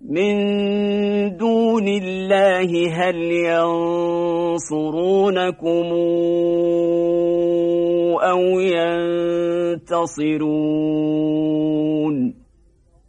من دون الله هل ينصرونكم أو ينتصرون؟